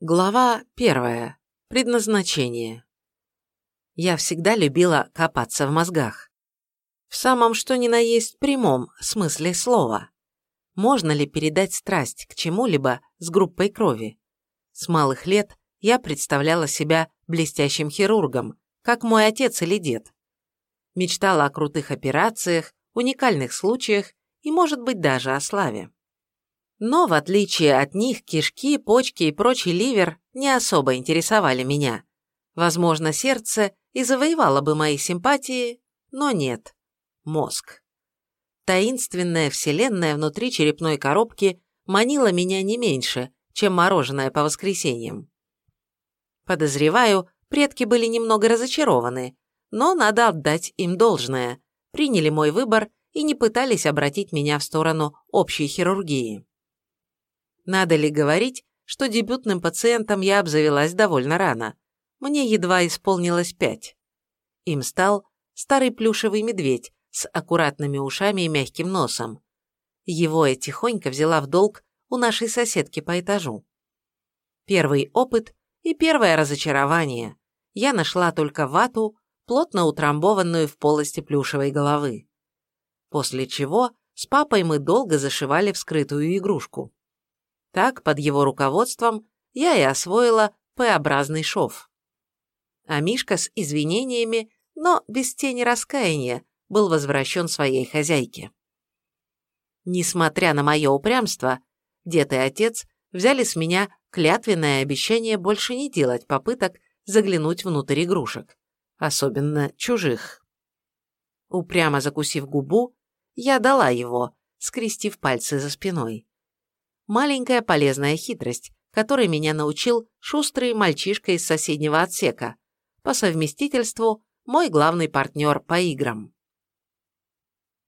Глава первая. Предназначение. Я всегда любила копаться в мозгах. В самом что ни на есть прямом смысле слова. Можно ли передать страсть к чему-либо с группой крови? С малых лет я представляла себя блестящим хирургом, как мой отец или дед. Мечтала о крутых операциях, уникальных случаях и, может быть, даже о славе. Но, в отличие от них, кишки, почки и прочий ливер не особо интересовали меня. Возможно, сердце и завоевало бы мои симпатии, но нет. Мозг. Таинственная вселенная внутри черепной коробки манила меня не меньше, чем мороженое по воскресеньям. Подозреваю, предки были немного разочарованы, но надо отдать им должное, приняли мой выбор и не пытались обратить меня в сторону общей хирургии. Надо ли говорить, что дебютным пациентом я обзавелась довольно рано. Мне едва исполнилось пять. Им стал старый плюшевый медведь с аккуратными ушами и мягким носом. Его я тихонько взяла в долг у нашей соседки по этажу. Первый опыт и первое разочарование. Я нашла только вату, плотно утрамбованную в полости плюшевой головы. После чего с папой мы долго зашивали вскрытую игрушку. Так, под его руководством, я и освоила П-образный шов. А Мишка с извинениями, но без тени раскаяния, был возвращен своей хозяйке. Несмотря на мое упрямство, дед и отец взяли с меня клятвенное обещание больше не делать попыток заглянуть внутрь игрушек, особенно чужих. Упрямо закусив губу, я дала его, скрестив пальцы за спиной маленькая полезная хитрость, которой меня научил шустрый мальчишка из соседнего отсека, по совместительству мой главный партнер по играм.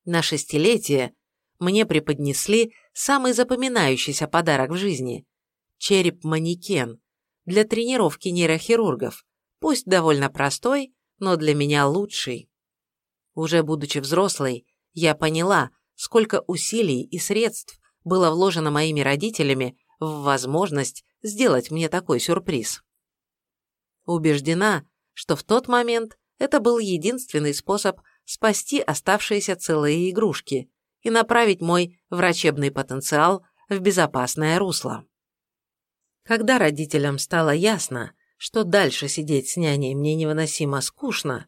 На шестилетие мне преподнесли самый запоминающийся подарок в жизни – череп-манекен для тренировки нейрохирургов, пусть довольно простой, но для меня лучший. Уже будучи взрослой, я поняла, сколько усилий и средств было вложено моими родителями в возможность сделать мне такой сюрприз. Убеждена, что в тот момент это был единственный способ спасти оставшиеся целые игрушки и направить мой врачебный потенциал в безопасное русло. Когда родителям стало ясно, что дальше сидеть с няней мне невыносимо скучно,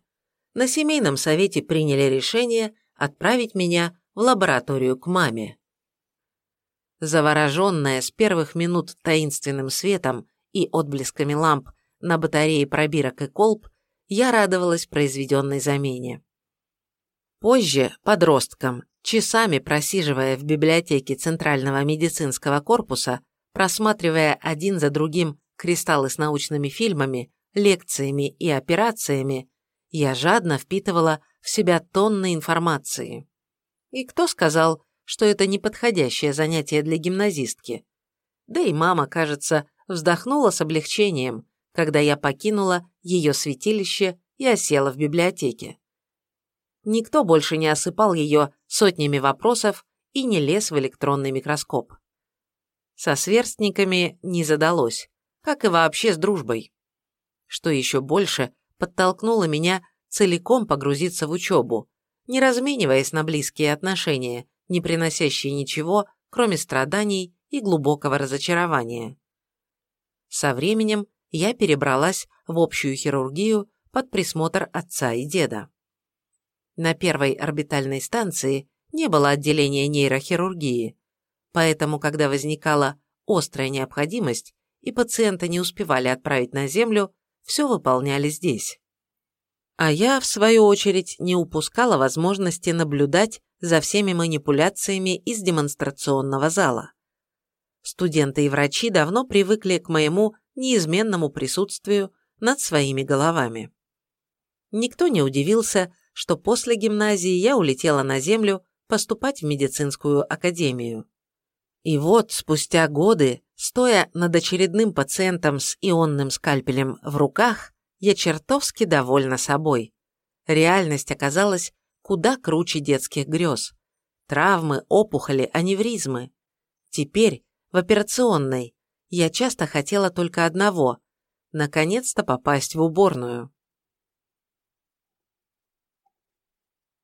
на семейном совете приняли решение отправить меня в лабораторию к маме. Завороженная с первых минут таинственным светом и отблесками ламп на батарее пробирок и колб, я радовалась произведенной замене. Позже, подросткам, часами просиживая в библиотеке Центрального медицинского корпуса, просматривая один за другим кристаллы с научными фильмами, лекциями и операциями, я жадно впитывала в себя тонны информации. И кто сказал, что это неподходящее занятие для гимназистки. Да и мама, кажется, вздохнула с облегчением, когда я покинула ее святилище и осела в библиотеке. Никто больше не осыпал ее сотнями вопросов и не лез в электронный микроскоп. Со сверстниками не задалось, как и вообще с дружбой. Что еще больше подтолкнуло меня целиком погрузиться в учебу, не размениваясь на близкие отношения, не приносящие ничего, кроме страданий и глубокого разочарования. Со временем я перебралась в общую хирургию под присмотр отца и деда. На первой орбитальной станции не было отделения нейрохирургии, поэтому, когда возникала острая необходимость и пациента не успевали отправить на Землю, все выполняли здесь. А я, в свою очередь, не упускала возможности наблюдать за всеми манипуляциями из демонстрационного зала. Студенты и врачи давно привыкли к моему неизменному присутствию над своими головами. Никто не удивился, что после гимназии я улетела на Землю поступать в медицинскую академию. И вот, спустя годы, стоя над очередным пациентом с ионным скальпелем в руках, я чертовски довольна собой. Реальность оказалась куда круче детских грез. Травмы, опухоли, аневризмы. Теперь, в операционной, Я часто хотела только одного – наконец-то попасть в уборную.